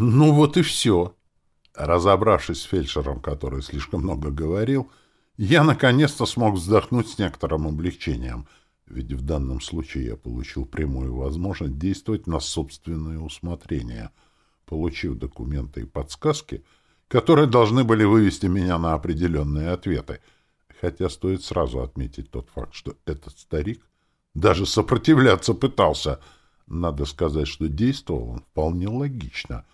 Ну вот и все. Разобравшись с фельдшером, который слишком много говорил, я наконец-то смог вздохнуть с некоторым облегчением, ведь в данном случае я получил прямую возможность действовать на собственное усмотрение, получив документы и подсказки, которые должны были вывести меня на определенные ответы. Хотя стоит сразу отметить тот факт, что этот старик даже сопротивляться пытался. Надо сказать, что действовал он вполне логично.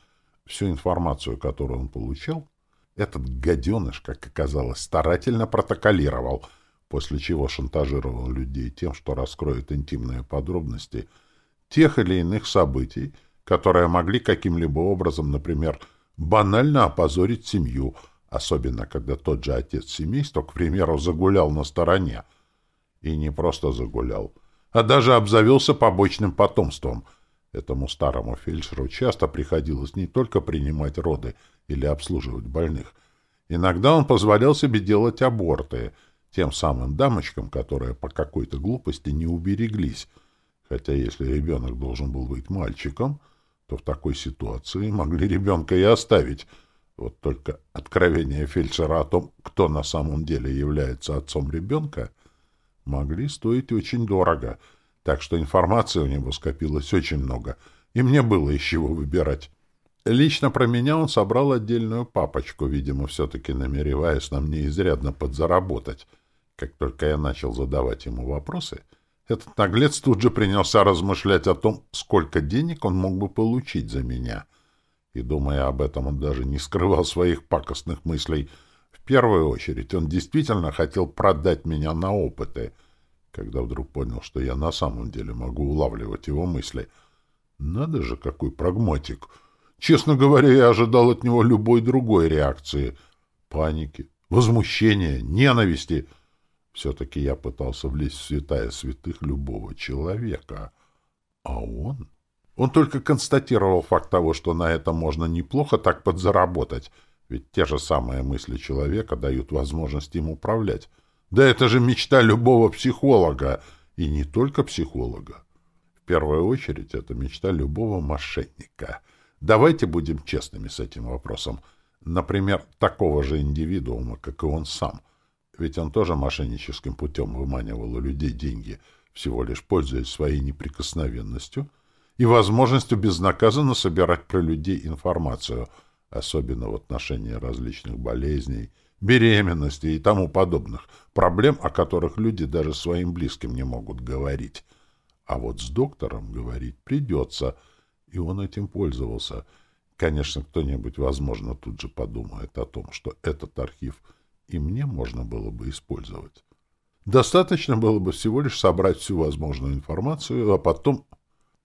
Всю информацию, которую он получал, этот гаденыш, как оказалось, старательно протоколировал, после чего шантажировал людей тем, что раскроет интимные подробности тех или иных событий, которые могли каким-либо образом, например, банально опозорить семью, особенно когда тот же отец семейства, к примеру, загулял на стороне. И не просто загулял, а даже обзавелся побочным потомством. Этому старому фельдшеру часто приходилось не только принимать роды или обслуживать больных. Иногда он позволял себе делать аборты тем самым дамочкам, которые по какой-то глупости не убереглись. Хотя если ребенок должен был быть мальчиком — то в такой ситуации могли ребенка и оставить. Вот только откровение фельдшера о том, кто на самом деле является отцом ребенка, могли стоить очень дорого, так что информации у него скопилось очень много, и мне было из чего выбирать. Лично про меня он собрал отдельную папочку, видимо, все-таки намереваясь на мне изрядно подзаработать. Как только я начал задавать ему вопросы — этот наглец тут же принялся размышлять о том, сколько денег он мог бы получить за меня. И, думая об этом, он даже не скрывал своих пакостных мыслей. В первую очередь он действительно хотел продать меня на опыты, когда вдруг понял, что я на самом деле могу улавливать его мысли. Надо же, какой прагматик! Честно говоря, я ожидал от него любой другой реакции. Паники, возмущения, ненависти — все-таки я пытался влезть в святая святых любого человека. А он? Он только констатировал факт того, что на этом можно неплохо так подзаработать, ведь те же самые мысли человека дают возможность им управлять. Да это же мечта любого психолога, и не только психолога. В первую очередь, это мечта любого мошенника. Давайте будем честными с этим вопросом. Например, такого же индивидуума, как и он сам — ведь он тоже мошенническим путем выманивал у людей деньги, всего лишь пользуясь своей неприкосновенностью и возможностью безнаказанно собирать про людей информацию, особенно в отношении различных болезней, беременности и тому подобных, проблем, о которых люди даже своим близким не могут говорить. А вот с доктором говорить придется, и он этим пользовался. Конечно, кто-нибудь, возможно, тут же подумает о том, что этот архив — и мне можно было бы использовать. Достаточно было бы всего лишь собрать всю возможную информацию, а потом...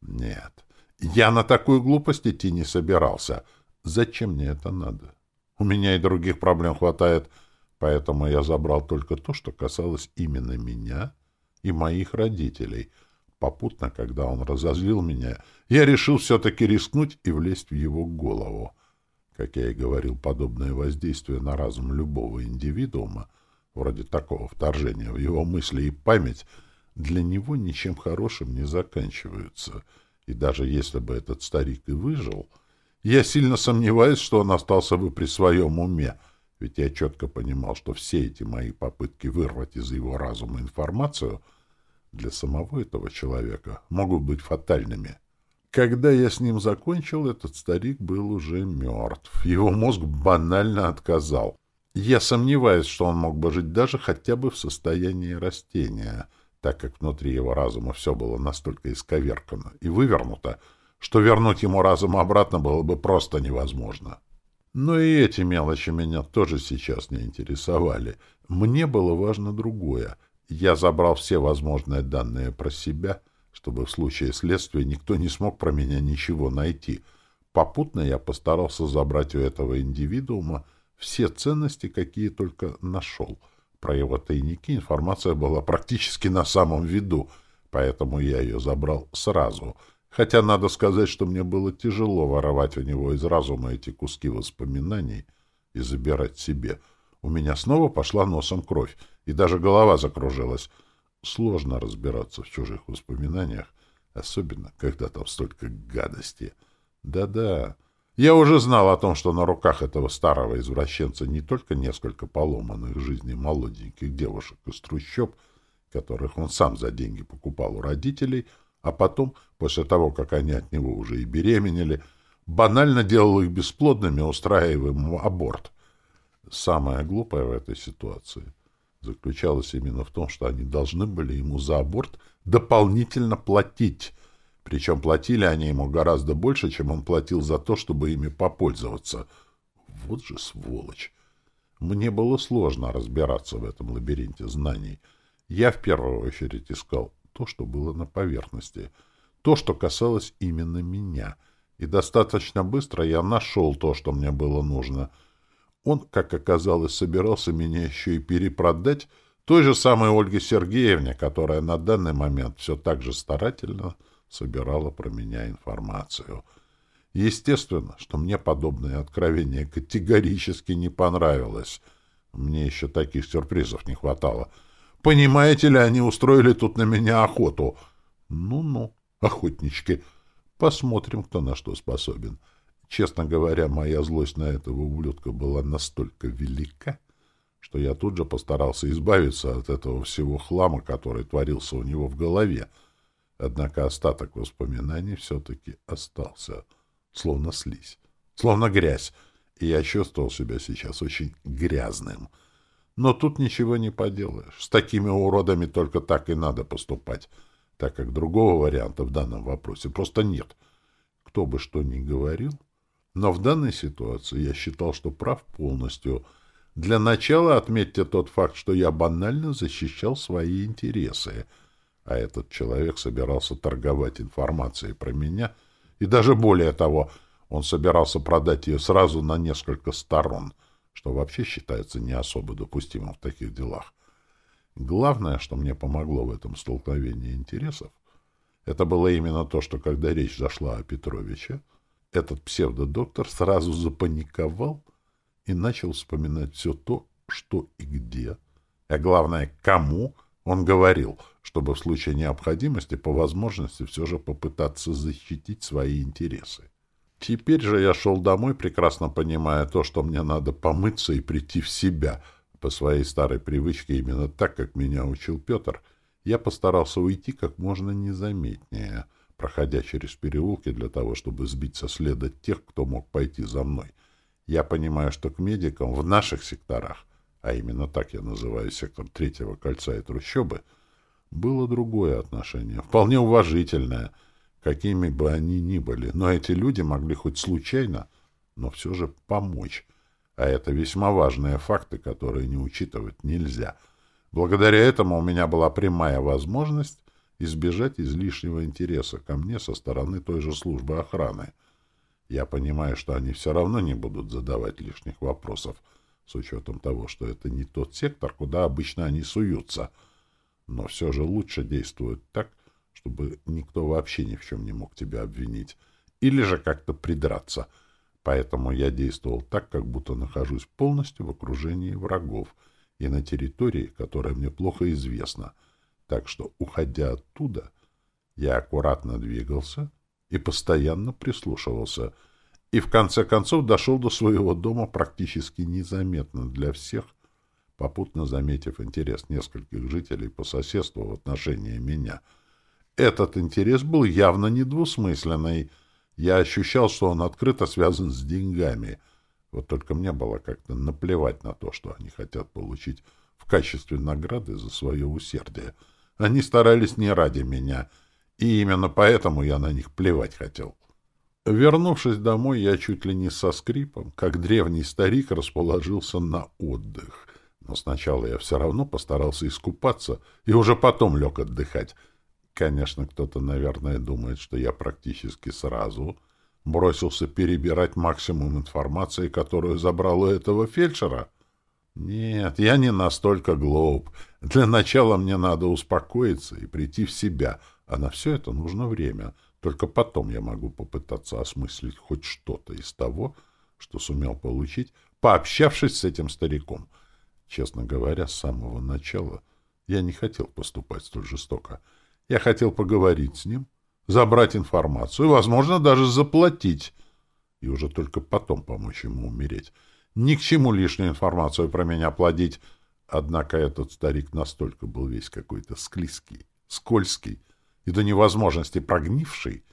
Нет, я на такую глупость идти не собирался. Зачем мне это надо? У меня и других проблем хватает, поэтому я забрал только то, что касалось именно меня и моих родителей. Попутно, когда он разозлил меня, я решил все-таки рискнуть и влезть в его голову. Как я и говорил, подобное воздействие на разум любого индивидуума, вроде такого вторжения в его мысли и память, для него ничем хорошим не заканчиваются. И даже если бы этот старик и выжил, я сильно сомневаюсь, что он остался бы при своем уме, ведь я четко понимал, что все эти мои попытки вырвать из его разума информацию для самого этого человека могут быть фатальными. Когда я с ним закончил, этот старик был уже мертв. Его мозг банально отказал. Я сомневаюсь, что он мог бы жить даже хотя бы в состоянии растения, так как внутри его разума все было настолько исковеркано и вывернуто, что вернуть ему разум обратно было бы просто невозможно. Но и эти мелочи меня тоже сейчас не интересовали. Мне было важно другое. Я забрал все возможные данные про себя — чтобы в случае следствия никто не смог про меня ничего найти. Попутно я постарался забрать у этого индивидуума все ценности, какие только нашел. Про его тайники информация была практически на самом виду, поэтому я ее забрал сразу. Хотя надо сказать, что мне было тяжело воровать у него из разума эти куски воспоминаний и забирать себе. У меня снова пошла носом кровь, и даже голова закружилась — Сложно разбираться в чужих воспоминаниях, особенно когда там столько гадости. Да-да, Я уже знал о том, что на руках этого старого извращенца не только несколько поломанных жизней молоденьких девушек из трущоб, которых он сам за деньги покупал у родителей, а потом, после того, как они от него уже и беременели, банально делал их бесплодными, устраивая ему аборт. Самое глупое в этой ситуации заключалось именно в том, что они должны были ему за аборт дополнительно платить, причем платили они ему гораздо больше, чем он платил за то, чтобы ими попользоваться. Вот же сволочь! Мне было сложно разбираться в этом лабиринте знаний. Я в первую очередь искал то, что было на поверхности, то, что касалось именно меня. И достаточно быстро я нашел то, что мне было нужно. Он, как оказалось, собирался меня еще и перепродать той же самой Ольге Сергеевне, которая на данный момент все так же старательно собирала про меня информацию. Естественно, что мне подобное откровение категорически не понравилось. Мне еще таких сюрпризов не хватало. Понимаете ли, они устроили тут на меня охоту. Ну-ну, охотнички. Посмотрим, кто на что способен. Честно говоря, моя злость на этого ублюдка была настолько велика, что я тут же постарался избавиться от этого всего хлама, который творился у него в голове. Однако остаток воспоминаний все-таки остался, словно слизь, словно грязь, и я чувствовал себя сейчас очень грязным. Но тут ничего не поделаешь. С такими уродами только так и надо поступать, так как другого варианта в данном вопросе просто нет. Кто бы что ни говорил, но в данной ситуации я считал, что прав полностью. Для начала отметьте тот факт, что я банально защищал свои интересы — а этот человек собирался торговать информацией про меня, и даже более того, он собирался продать ее сразу на несколько сторон, что вообще считается не особо допустимым в таких делах. Главное, что мне помогло в этом столкновении интересов, это было именно то, что когда речь зашла о Петровиче, этот псевдодоктор сразу запаниковал и начал вспоминать все то, что и где, а главное, кому он говорил, чтобы в случае необходимости по возможности все же попытаться защитить свои интересы. Теперь же я шел домой, прекрасно понимая то, что мне надо помыться и прийти в себя. По своей старой привычке, именно так, как меня учил Петр, я постарался уйти как можно незаметнее, проходя через переулки для того, чтобы сбить со следа тех, кто мог пойти за мной. Я понимаю, что к медикам в наших секторах, а именно так я называю сектор третьего кольца и трущобы, было другое отношение, вполне уважительное, какими бы они ни были, но эти люди могли хоть случайно, но все же помочь. А это весьма важные факты, которые не учитывать нельзя. Благодаря этому у меня была прямая возможность избежать излишнего интереса ко мне со стороны той же службы охраны. Я понимаю, что они все равно не будут задавать лишних вопросов, с учетом того, что это не тот сектор, куда обычно они суются — но все же лучше действовать так, чтобы никто вообще ни в чем не мог тебя обвинить. Или же как-то придраться. Поэтому я действовал так, как будто нахожусь полностью в окружении врагов и на территории, которая мне плохо известна. Так что, уходя оттуда, я аккуратно двигался и постоянно прислушивался, и в конце концов дошел до своего дома практически незаметно для всех, попутно заметив интерес нескольких жителей по соседству в отношении меня. Этот интерес был явно недвусмысленный. Я ощущал, что он открыто связан с деньгами. Вот только мне было как-то наплевать на то, что они хотят получить в качестве награды за свое усердие. Они старались не ради меня, и именно поэтому я на них плевать хотел. Вернувшись домой, я чуть ли не со скрипом, как древний старик, расположился на отдых. Но сначала я все равно постарался искупаться и уже потом лег отдыхать. Конечно, кто-то, наверное, думает, что я практически сразу бросился перебирать максимум информации, которую забрал у этого фельдшера. Нет, я не настолько глуп. Для начала мне надо успокоиться и прийти в себя, а на все это нужно время. Только потом я могу попытаться осмыслить хоть что-то из того, что сумел получить, пообщавшись с этим стариком — Честно говоря, с самого начала я не хотел поступать столь жестоко. Я хотел поговорить с ним, забрать информацию возможно, даже заплатить. и уже только потом помочь ему умереть. Ни к чему лишнюю информацию про меня плодить. Однако этот старик настолько был весь какой-то склизкий, скользкий и до невозможности прогнивший,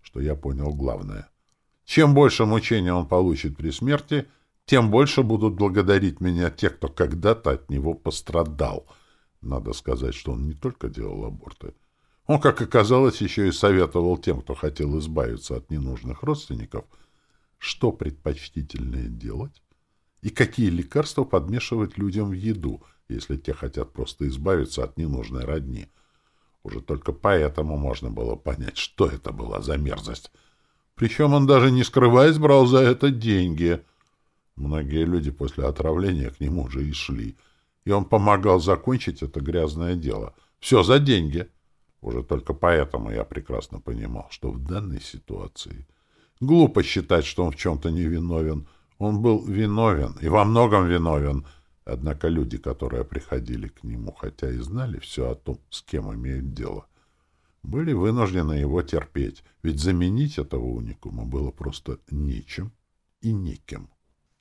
что я понял главное. Чем больше мучения он получит при смерти, тем больше будут благодарить меня те, кто когда-то от него пострадал. Надо сказать, что он не только делал аборты. Он, как оказалось, еще и советовал тем, кто хотел избавиться от ненужных родственников, что предпочтительнее делать и какие лекарства подмешивать людям в еду, если те хотят просто избавиться от ненужной родни. Уже только поэтому можно было понять, что это была за мерзость. Причем он даже не скрываясь брал за это деньги. Многие люди после отравления к нему уже и шли, и он помогал закончить это грязное дело. Все за деньги. Уже только поэтому я прекрасно понимал, что в данной ситуации глупо считать, что он в чем-то невиновен. Он был виновен, и во многом виновен — Однако люди, которые приходили к нему, хотя и знали все о том, с кем имеют дело, были вынуждены его терпеть, ведь заменить этого уникума было просто нечем и неким.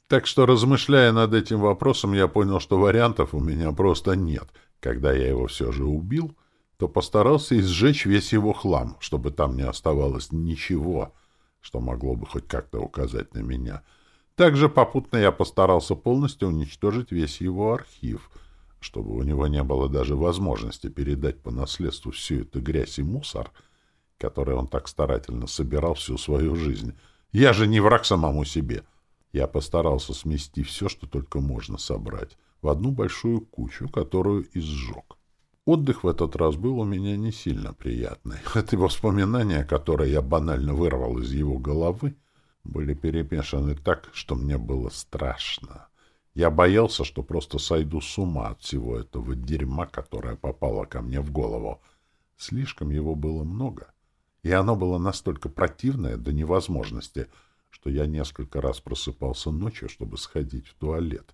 Так что, размышляя над этим вопросом, я понял, что вариантов у меня просто нет. Когда я его все же убил, то постарался изжечь весь его хлам, чтобы там не оставалось ничего, что могло бы хоть как-то указать на меня — также попутно я постарался полностью уничтожить весь его архив, чтобы у него не было даже возможности передать по наследству всю эту грязь и мусор, который он так старательно собирал всю свою жизнь. Я же не враг самому себе. Я постарался смести все, что только можно собрать, в одну большую кучу, которую изжег. Отдых в этот раз был у меня не сильно приятный. Это воспоминания, которые я банально вырвал из его головы, были перемешаны так, что мне было страшно. Я боялся, что просто сойду с ума от всего этого дерьма, которое попало ко мне в голову. Слишком его было много, и оно было настолько противное до невозможности, что я несколько раз просыпался ночью, чтобы сходить в туалет.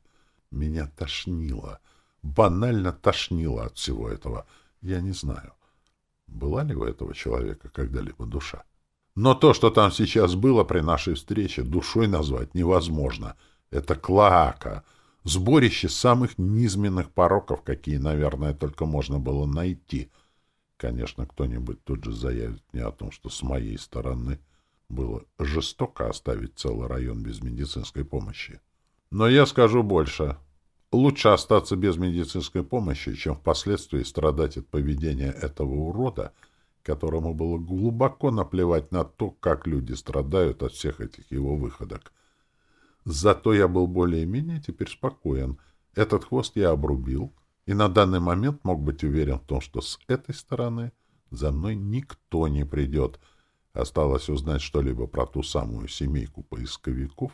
Меня тошнило, банально тошнило от всего этого. Я не знаю, была ли у этого человека когда-либо душа. Но то, что там сейчас было при нашей встрече, душой назвать невозможно. Это клака, сборище самых низменных пороков, какие, наверное, только можно было найти. Конечно, кто-нибудь тут же заявит мне о том, что с моей стороны было жестоко оставить целый район без медицинской помощи. Но я скажу больше. Лучше остаться без медицинской помощи, чем впоследствии страдать от поведения этого урода — которому было глубоко наплевать на то, как люди страдают от всех этих его выходок. Зато я был более-менее теперь спокоен. Этот хвост я обрубил, и на данный момент мог быть уверен в том, что с этой стороны за мной никто не придет. Осталось узнать что-либо про ту самую семейку поисковиков,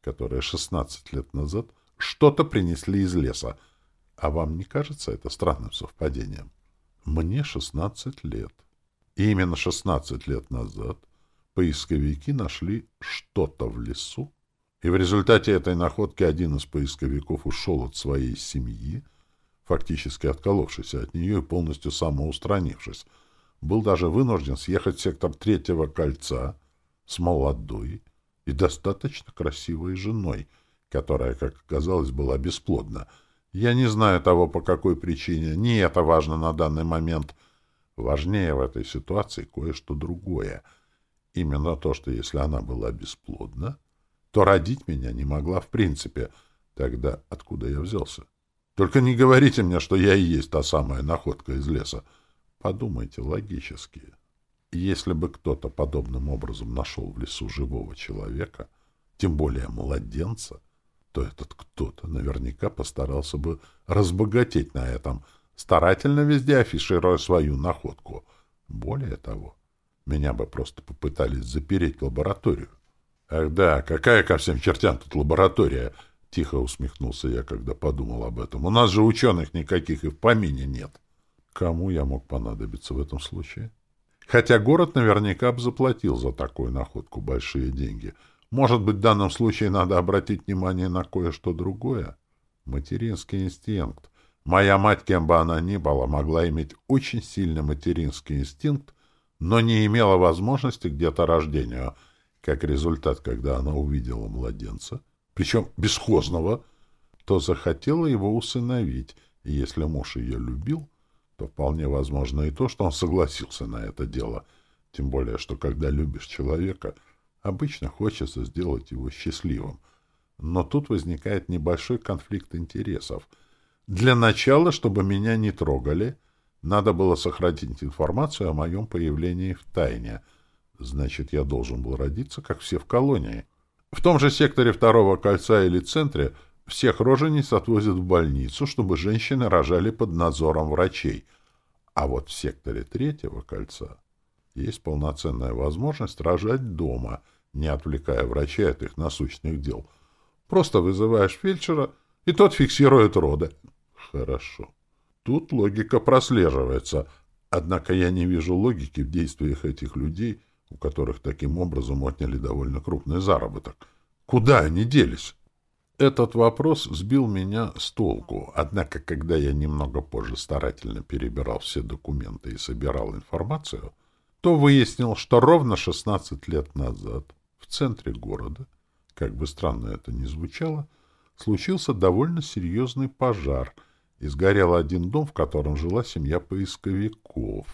которые 16 лет назад что-то принесли из леса. А вам не кажется это странным совпадением? Мне 16 лет. И именно 16 лет назад поисковики нашли что-то в лесу, и в результате этой находки один из поисковиков ушел от своей семьи, фактически отколовшись от нее и полностью самоустранившись, был даже вынужден съехать в сектор третьего кольца с молодой и достаточно красивой женой, которая, как оказалось, была бесплодна. Я не знаю того, по какой причине, не это важно на данный момент — Важнее в этой ситуации кое-что другое. Именно то, что если она была бесплодна, то родить меня не могла в принципе. Тогда откуда я взялся? Только не говорите мне, что я и есть та самая находка из леса. Подумайте логически. Если бы кто-то подобным образом нашел в лесу живого человека, тем более младенца, то этот кто-то наверняка постарался бы разбогатеть на этом – старательно везде афишируя свою находку. Более того, меня бы просто попытались запереть в лабораторию. «Ах да, какая ко всем чертям тут лаборатория!» — тихо усмехнулся я, когда подумал об этом. «У нас же ученых никаких и в помине нет». Кому я мог понадобиться в этом случае? Хотя город наверняка бы заплатил за такую находку большие деньги. Может быть, в данном случае надо обратить внимание на кое-что другое? Материнский инстинкт. Моя мать, кем бы она ни была, могла иметь очень сильный материнский инстинкт, но не имела возможности к деторождению. Как результат, когда она увидела младенца, причем бесхозного, то захотела его усыновить, и если муж ее любил, то вполне возможно и то, что он согласился на это дело. Тем более, что когда любишь человека, обычно хочется сделать его счастливым. Но тут возникает небольшой конфликт интересов. Для начала, чтобы меня не трогали, надо было сохранить информацию о моем появлении в тайне. Значит, я должен был родиться, как все в колонии. В том же секторе второго кольца или центре всех рожениц отвозят в больницу, чтобы женщины рожали под надзором врачей. А вот в секторе третьего кольца есть полноценная возможность рожать дома, не отвлекая врачей от их насущных дел. Просто вызываешь фельдшера, и тот фиксирует роды. Хорошо. Тут логика прослеживается, однако я не вижу логики в действиях этих людей, у которых таким образом отняли довольно крупный заработок. Куда они делись? Этот вопрос сбил меня с толку, однако, когда я немного позже старательно перебирал все документы и собирал информацию, то выяснил, что ровно 16 лет назад в центре города, как бы странно это ни звучало, случился довольно серьезный пожар, и сгорел один дом, в котором жила семья поисковиков.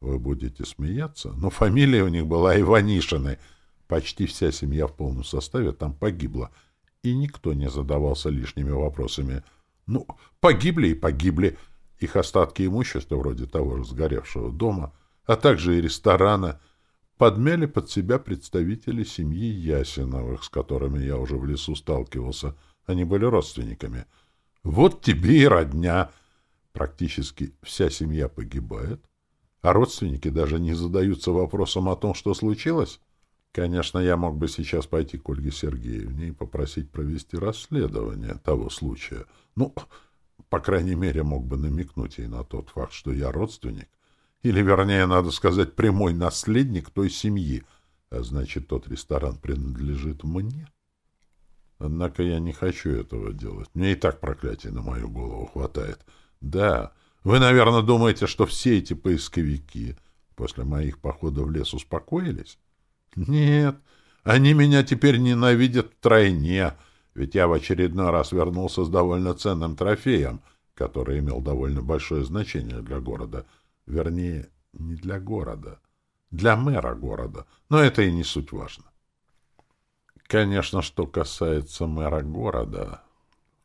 Вы будете смеяться, но фамилия у них была Иванишины. Почти вся семья в полном составе там погибла — и никто не задавался лишними вопросами. Ну, погибли и погибли. Их остатки имущества, вроде того же сгоревшего дома, а также и ресторана, подмяли под себя представители семьи Ясиновых, с которыми я уже в лесу сталкивался. Они были родственниками. Вот тебе и родня. Практически вся семья погибает, а родственники даже не задаются вопросом о том, что случилось. Конечно, я мог бы сейчас пойти к Ольге Сергеевне и попросить провести расследование того случая. Ну, по крайней мере, мог бы намекнуть ей на тот факт, что я родственник, или, вернее, надо сказать, прямой наследник той семьи, а значит, тот ресторан принадлежит мне. Однако я не хочу этого делать. Мне и так проклятий на мою голову хватает. Да, вы, наверное, думаете, что все эти поисковики после моих походов в лес успокоились? Нет, они меня теперь ненавидят втройне, ведь я в очередной раз вернулся с довольно ценным трофеем, который имел довольно большое значение для города. Вернее, не для города, для мэра города, но это и не суть важно. Конечно, что касается мэра города...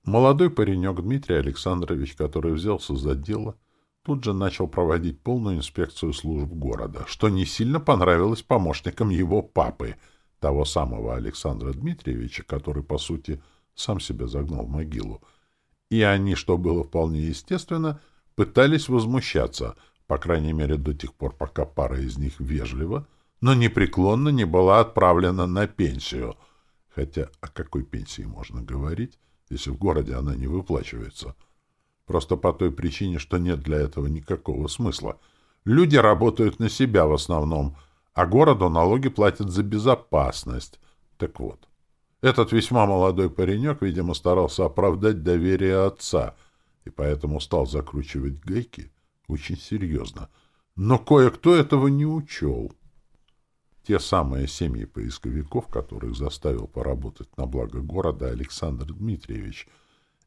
Молодой паренек Дмитрий Александрович, который взялся за дело, — тут же начал проводить полную инспекцию служб города, что не сильно понравилось помощникам его папы, того самого Александра Дмитриевича, который, по сути, сам себя загнал в могилу. И они, что было вполне естественно, пытались возмущаться, по крайней мере до тех пор, пока пара из них вежливо, но непреклонно не была отправлена на пенсию. Хотя о какой пенсии можно говорить, если в городе она не выплачивается? — Просто по той причине, что нет для этого никакого смысла. Люди работают на себя в основном, а городу налоги платят за безопасность. Так вот, этот весьма молодой паренек, видимо, старался оправдать доверие отца, и поэтому стал закручивать гайки очень серьезно. Но кое-кто этого не учел. Те самые семьи поисковиков, которых заставил поработать на благо города Александр Дмитриевич,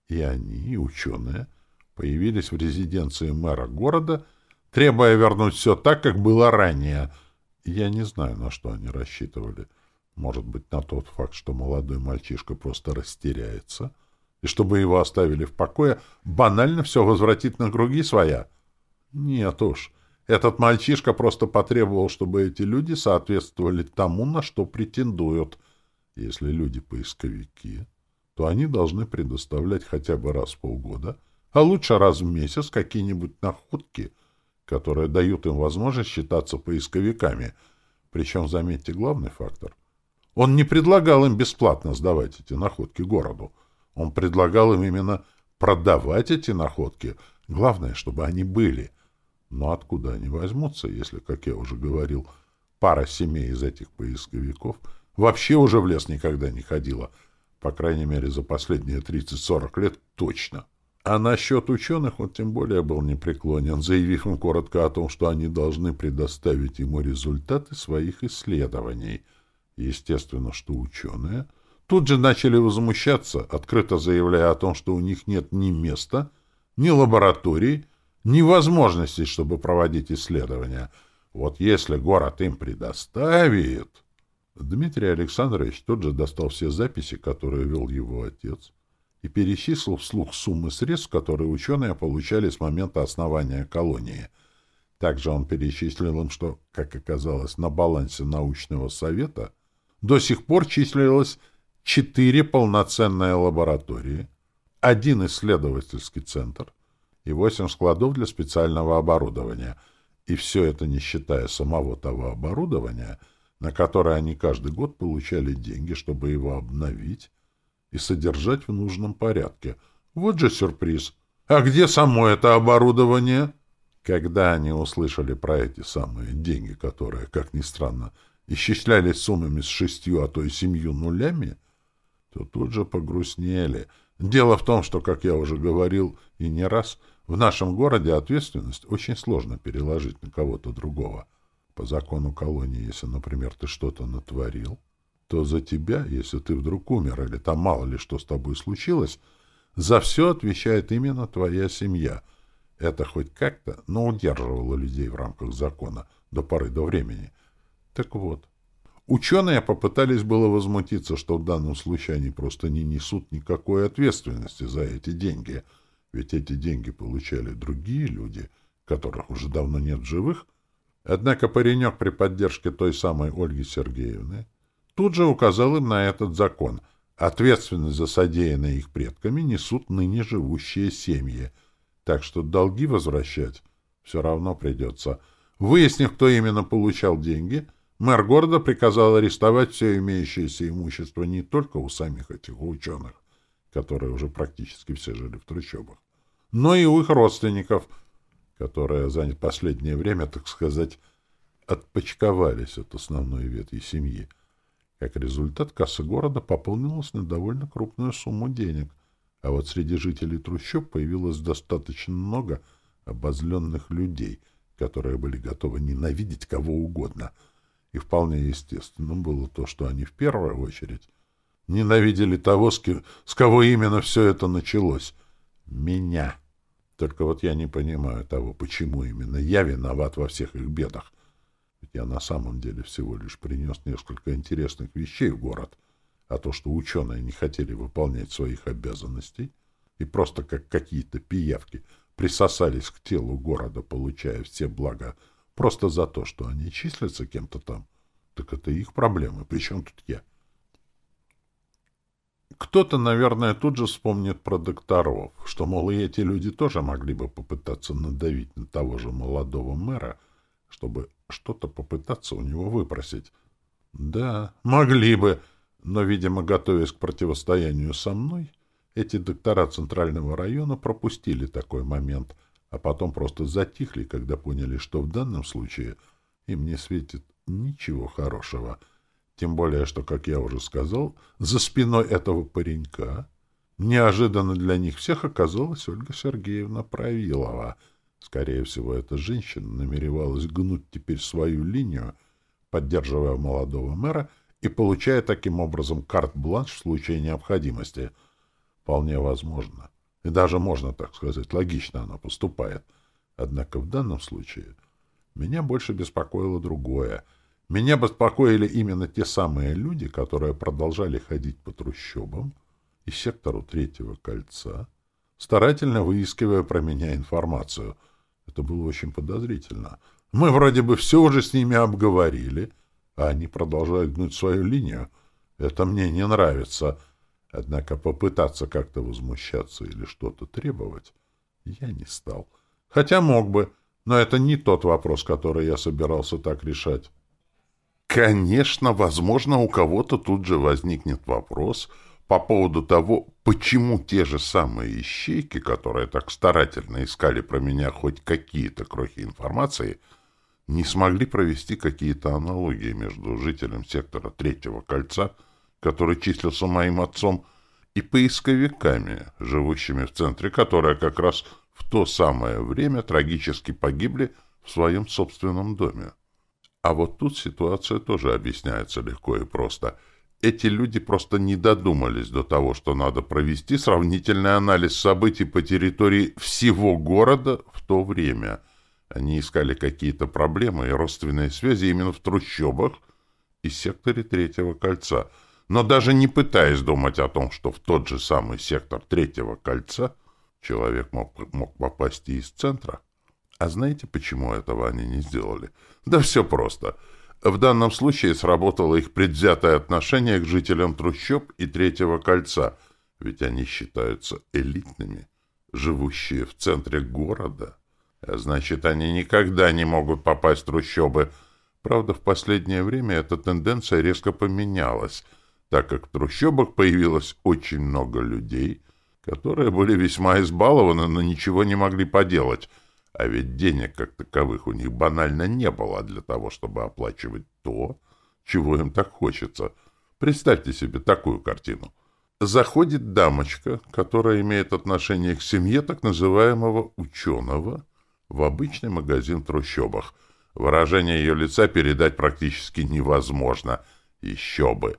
и они, ученые — появились в резиденции мэра города, требуя вернуть все так, как было ранее. Я не знаю, на что они рассчитывали. Может быть, на тот факт, что молодой мальчишка просто растеряется, и чтобы его оставили в покое, банально все возвратит на круги своя? Нет уж. Этот мальчишка просто потребовал, чтобы эти люди соответствовали тому, на что претендуют. Если люди поисковики, то они должны предоставлять хотя бы раз в полгода — а лучше раз в месяц какие-нибудь находки, которые дают им возможность считаться поисковиками. Причем, заметьте, главный фактор. Он не предлагал им бесплатно сдавать эти находки городу. Он предлагал им именно продавать эти находки. Главное, чтобы они были. Но откуда они возьмутся, если, как я уже говорил, пара семей из этих поисковиков вообще уже в лес никогда не ходила? По крайней мере, за последние 30-40 лет точно. А насчет ученых он тем более был непреклонен, заявив им коротко о том, что они должны предоставить ему результаты своих исследований. Естественно, что ученые тут же начали возмущаться, открыто заявляя о том, что у них нет ни места, ни лабораторий, ни возможностей, чтобы проводить исследования. Вот если город им предоставит... Дмитрий Александрович тут же достал все записи, которые вел его отец, и перечислил вслух суммы средств, которые ученые получали с момента основания колонии. Также он перечислил им, что, как оказалось, на балансе научного совета до сих пор числилось четыре полноценные лаборатории, один исследовательский центр и восемь складов для специального оборудования. И все это не считая самого того оборудования, на которое они каждый год получали деньги, чтобы его обновить и содержать в нужном порядке. Вот же сюрприз! А где само это оборудование? Когда они услышали про эти самые деньги, которые, как ни странно, исчислялись суммами с шестью, а то и семью нулями, то тут же погрустнели. Дело в том, что, как я уже говорил и не раз, в нашем городе ответственность очень сложно переложить на кого-то другого. По закону колонии, если, например, ты что-то натворил, то за тебя, если ты вдруг умер или там мало ли что с тобой случилось, за все отвечает именно твоя семья. Это хоть как-то, но удерживало людей в рамках закона до поры до времени. Так вот, ученые попытались было возмутиться, что в данном случае они просто не несут никакой ответственности за эти деньги, ведь эти деньги получали другие люди, которых уже давно нет в живых. Однако паренек при поддержке той самой Ольги Сергеевны тут же указал им на этот закон. Ответственность за содеянное их предками несут ныне живущие семьи, так что долги возвращать все равно придется. Выяснив, кто именно получал деньги — Мэр города приказал арестовать все имеющееся имущество не только у самих этих ученых, которые уже практически все жили в трущобах, но и у их родственников, которые за последнее время, так сказать, отпочковались от основной ветви семьи. Как результат, касса города пополнилась на довольно крупную сумму денег, а вот среди жителей трущоб появилось достаточно много обозленных людей, которые были готовы ненавидеть кого угодно — и вполне естественным было то, что они в первую очередь ненавидели того, с, кем, с кого именно все это началось. Меня. Только вот я не понимаю того, почему именно я виноват во всех их бедах. Ведь я на самом деле всего лишь принес несколько интересных вещей в город, а то, что ученые не хотели выполнять своих обязанностей и просто как какие-то пиявки присосались к телу города, получая все блага Просто за то, что они числятся кем-то там, так это их проблемы. Причем тут я? Кто-то, наверное, тут же вспомнит про докторов, что, мол, и эти люди тоже могли бы попытаться надавить на того же молодого мэра, чтобы что-то попытаться у него выпросить. Да, могли бы, но, видимо, готовясь к противостоянию со мной, эти доктора Центрального района пропустили такой момент — а потом просто затихли, когда поняли, что в данном случае им не светит ничего хорошего. Тем более, что, как я уже сказал, за спиной этого паренька неожиданно для них всех оказалась Ольга Сергеевна Правилова. Скорее всего, эта женщина намеревалась гнуть теперь свою линию, поддерживая молодого мэра и получая таким образом карт-бланш в случае необходимости. Вполне возможно. И даже можно так сказать, логично она поступает. Однако в данном случае меня больше беспокоило другое. Меня беспокоили именно те самые люди, которые продолжали ходить по трущобам и сектору третьего кольца, старательно выискивая про меня информацию. Это было очень подозрительно. Мы вроде бы все уже с ними обговорили, а они продолжают гнуть свою линию. Это мне не нравится. — Однако попытаться как-то возмущаться или что-то требовать я не стал. Хотя мог бы, но это не тот вопрос, который я собирался так решать. Конечно, возможно, у кого-то тут же возникнет вопрос по поводу того, почему те же самые ищейки, которые так старательно искали про меня хоть какие-то крохи информации, не смогли провести какие-то аналогии между жителем сектора Третьего кольца — который числился моим отцом, и поисковиками, живущими в центре, которые как раз в то самое время трагически погибли в своем собственном доме. А вот тут ситуация тоже объясняется легко и просто. Эти люди просто не додумались до того, что надо провести сравнительный анализ событий по территории всего города в то время. Они искали какие-то проблемы и родственные связи именно в трущобах и секторе Третьего кольца. Но даже не пытаясь думать о том, что в тот же самый сектор Третьего кольца человек мог, мог попасть и из центра. А знаете, почему этого они не сделали? Да все просто. В данном случае сработало их предвзятое отношение к жителям трущоб и Третьего кольца, ведь они считаются элитными, живущие в центре города. А значит, они никогда не могут попасть в трущобы. Правда, в последнее время эта тенденция резко поменялась, так как в трущобах появилось очень много людей, которые были весьма избалованы, но ничего не могли поделать — а ведь денег как таковых у них банально не было для того, чтобы оплачивать то, чего им так хочется. Представьте себе такую картину. Заходит дамочка, которая имеет отношение к семье так называемого ученого, в обычный магазин в трущобах. Выражение ее лица передать практически невозможно. Еще бы!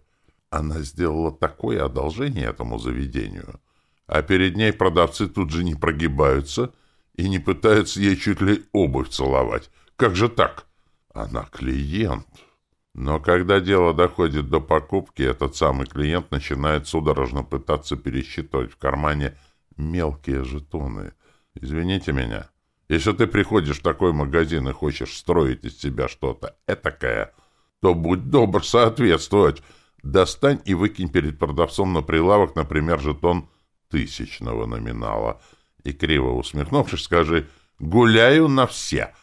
Она сделала такое одолжение этому заведению, а перед ней продавцы тут же не прогибаются — и не пытается ей чуть ли обувь целовать. Как же так? Она клиент. Но когда дело доходит до покупки, этот самый клиент начинает судорожно пытаться пересчитывать в кармане мелкие жетоны. Извините меня. Если ты приходишь в такой магазин и хочешь строить из себя что-то этакое, то будь добр соответствовать. Достань и выкинь перед продавцом на прилавок, например, жетон тысячного номинала — и, криво усмехнувшись, скажи «Гуляю на все».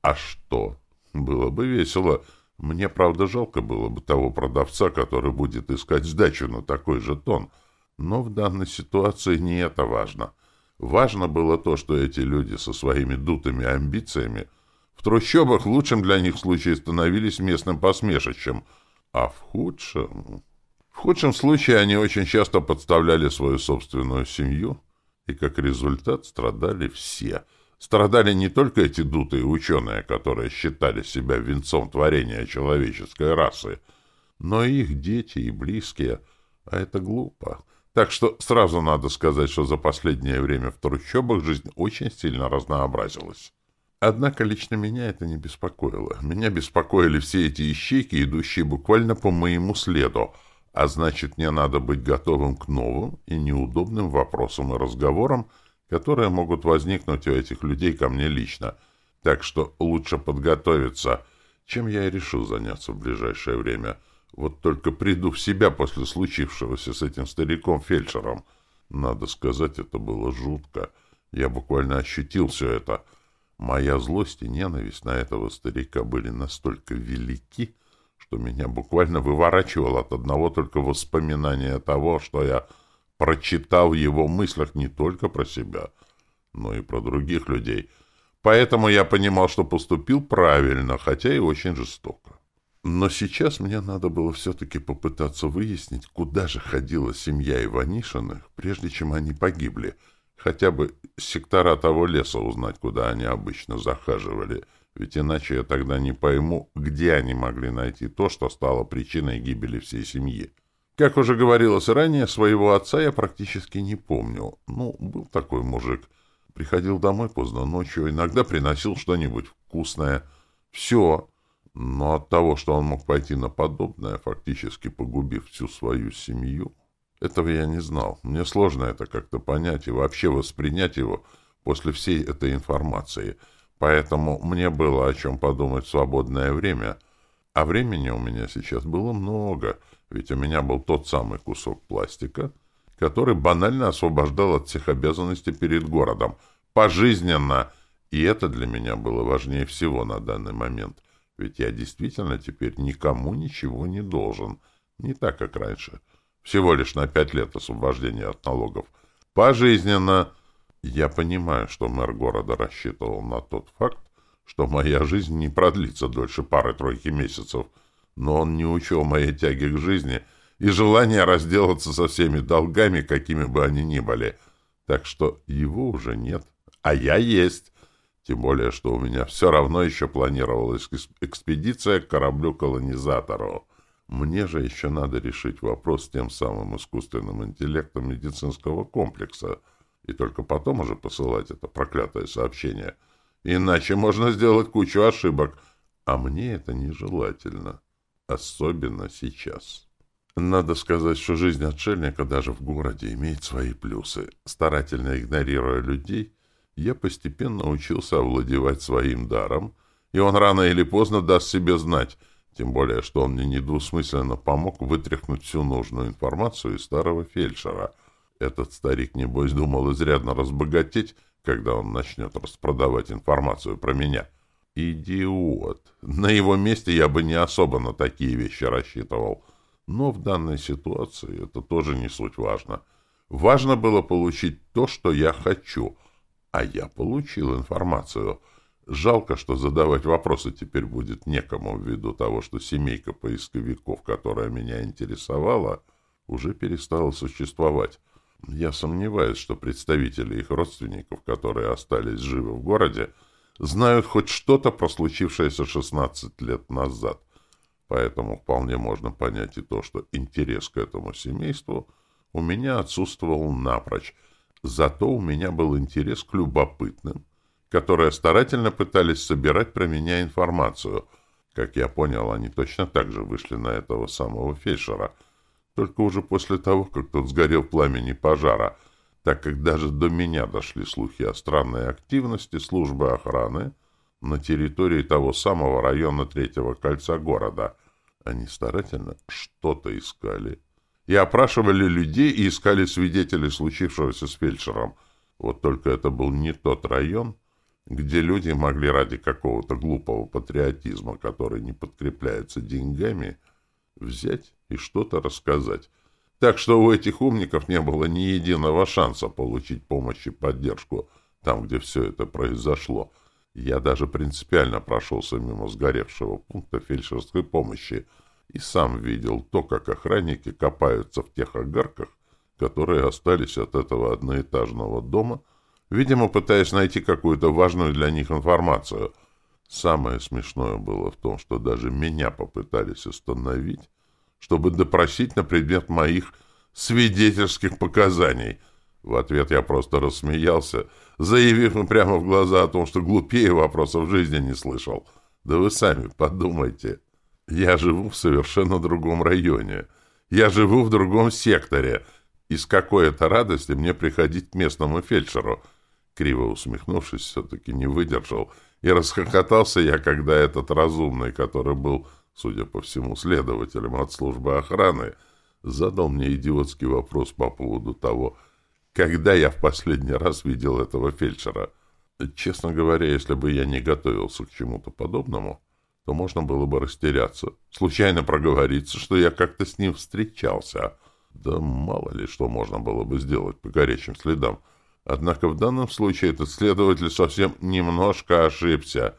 А что? Было бы весело. Мне, правда, жалко было бы того продавца, который будет искать сдачу на такой же тон. Но в данной ситуации не это важно. Важно было то, что эти люди со своими дутыми амбициями в трущобах в лучшем для них случае становились местным посмешищем, а в худшем... В худшем случае они очень часто подставляли свою собственную семью, и как результат страдали все. Страдали не только эти дутые ученые, которые считали себя венцом творения человеческой расы, но и их дети и близкие, а это глупо. Так что сразу надо сказать, что за последнее время в трущобах жизнь очень сильно разнообразилась. Однако лично меня это не беспокоило. Меня беспокоили все эти ищейки, идущие буквально по моему следу — а значит, мне надо быть готовым к новым и неудобным вопросам и разговорам, которые могут возникнуть у этих людей ко мне лично. Так что лучше подготовиться, чем я и решил заняться в ближайшее время. Вот только приду в себя после случившегося с этим стариком-фельдшером. Надо сказать, это было жутко. Я буквально ощутил все это. Моя злость и ненависть на этого старика были настолько велики, что меня буквально выворачивало от одного только воспоминания того, что я прочитал в его мыслях не только про себя, но и про других людей. Поэтому я понимал, что поступил правильно, хотя и очень жестоко. Но сейчас мне надо было все-таки попытаться выяснить, куда же ходила семья Иванишиных, прежде чем они погибли, хотя бы сектора того леса узнать, куда они обычно захаживали — ведь иначе я тогда не пойму, где они могли найти то, что стало причиной гибели всей семьи. Как уже говорилось ранее, своего отца я практически не помню. Ну, был такой мужик. Приходил домой поздно ночью, иногда приносил что-нибудь вкусное. Все. Но от того, что он мог пойти на подобное, фактически погубив всю свою семью, этого я не знал. Мне сложно это как-то понять и вообще воспринять его после всей этой информации — Поэтому мне было о чем подумать в свободное время. А времени у меня сейчас было много, ведь у меня был тот самый кусок пластика, который банально освобождал от всех обязанностей перед городом. Пожизненно! И это для меня было важнее всего на данный момент. Ведь я действительно теперь никому ничего не должен. Не так, как раньше. Всего лишь на пять лет освобождения от налогов. Пожизненно! Я понимаю, что мэр города рассчитывал на тот факт, что моя жизнь не продлится дольше пары-тройки месяцев, но он не учел моей тяги к жизни и желания разделаться со всеми долгами, какими бы они ни были. Так что его уже нет, а я есть. Тем более, что у меня все равно еще планировалась экспедиция к кораблю-колонизатору. Мне же еще надо решить вопрос с тем самым искусственным интеллектом медицинского комплекса, и только потом уже посылать это проклятое сообщение. Иначе можно сделать кучу ошибок, а мне это нежелательно, особенно сейчас. Надо сказать, что жизнь отшельника даже в городе имеет свои плюсы. Старательно игнорируя людей, я постепенно учился овладевать своим даром, и он рано или поздно даст себе знать, тем более, что он мне недвусмысленно помог вытряхнуть всю нужную информацию из старого фельдшера. Этот старик, небось, думал изрядно разбогатеть, когда он начнет распродавать информацию про меня. Идиот! На его месте я бы не особо на такие вещи рассчитывал. Но в данной ситуации это тоже не суть важно. Важно было получить то, что я хочу. А я получил информацию. Жалко, что задавать вопросы теперь будет некому ввиду того, что семейка поисковиков, которая меня интересовала, уже перестала существовать. Я сомневаюсь, что представители их родственников, которые остались живы в городе, знают хоть что-то про случившееся 16 лет назад. Поэтому вполне можно понять и то, что интерес к этому семейству у меня отсутствовал напрочь. Зато у меня был интерес к любопытным, которые старательно пытались собирать про меня информацию. Как я понял, они точно так же вышли на этого самого Фейшера, только уже после того, как тот сгорел в пламени пожара, так как даже до меня дошли слухи о странной активности службы охраны на территории того самого района Третьего кольца города — они старательно что-то искали. И опрашивали людей, и искали свидетелей случившегося с фельдшером. Вот только это был не тот район, где люди могли ради какого-то глупого патриотизма, который не подкрепляется деньгами, взять и что-то рассказать. Так что у этих умников не было ни единого шанса получить помощь и поддержку там, где все это произошло. Я даже принципиально прошелся мимо сгоревшего пункта фельдшерской помощи и сам видел то, как охранники копаются в тех огарках, которые остались от этого одноэтажного дома, видимо, пытаясь найти какую-то важную для них информацию. Самое смешное было в том, что даже меня попытались остановить, чтобы допросить на предмет моих свидетельских показаний. В ответ я просто рассмеялся — заявив им прямо в глаза о том, что глупее вопросов в жизни не слышал. Да вы сами подумайте. Я живу в совершенно другом районе. Я живу в другом секторе. И с какой это радости мне приходить к местному фельдшеру? Криво усмехнувшись, все-таки не выдержал. И расхохотался я, когда этот разумный, который был, судя по всему, следователем от службы охраны, задал мне идиотский вопрос по поводу того, когда я в последний раз видел этого фельдшера? Честно говоря, если бы я не готовился к чему-то подобному, то можно было бы растеряться, случайно проговориться, что я как-то с ним встречался. Да мало ли что можно было бы сделать по горячим следам. Однако в данном случае этот следователь совсем немножко ошибся.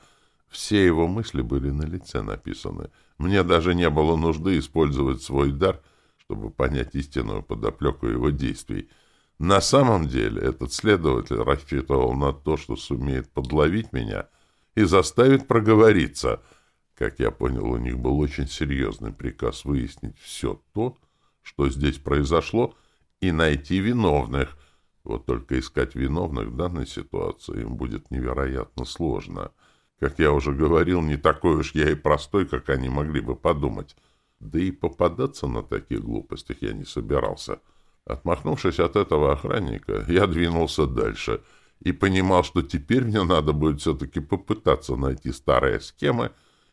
Все его мысли были на лице написаны. Мне даже не было нужды использовать свой дар, чтобы понять истинную подоплеку его действий — на самом деле этот следователь рассчитывал на то, что сумеет подловить меня и заставить проговориться. Как я понял, у них был очень серьезный приказ выяснить все то, что здесь произошло, и найти виновных. Вот только искать виновных в данной ситуации им будет невероятно сложно. Как я уже говорил, не такой уж я и простой, как они могли бы подумать. Да и попадаться на таких глупостях я не собирался. — Отмахнувшись от этого охранника, я двинулся дальше и понимал, что теперь мне надо будет все-таки попытаться найти старые схемы,